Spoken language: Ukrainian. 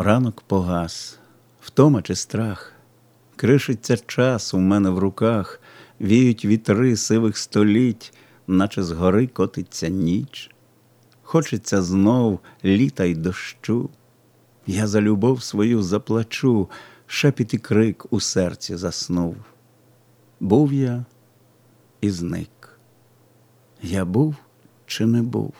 Ранок погас, втома чи страх, кришиться час у мене в руках, віють вітри сивих століть, наче з гори котиться ніч. Хочеться знов літа й дощу. Я за любов свою заплачу, шепіт і крик у серці заснув. Був я і зник. Я був чи не був?